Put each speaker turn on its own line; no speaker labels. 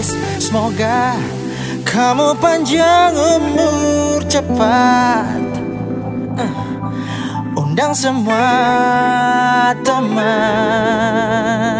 manis Semoga kamu panjang umur cepat. Uh, undang semua teman.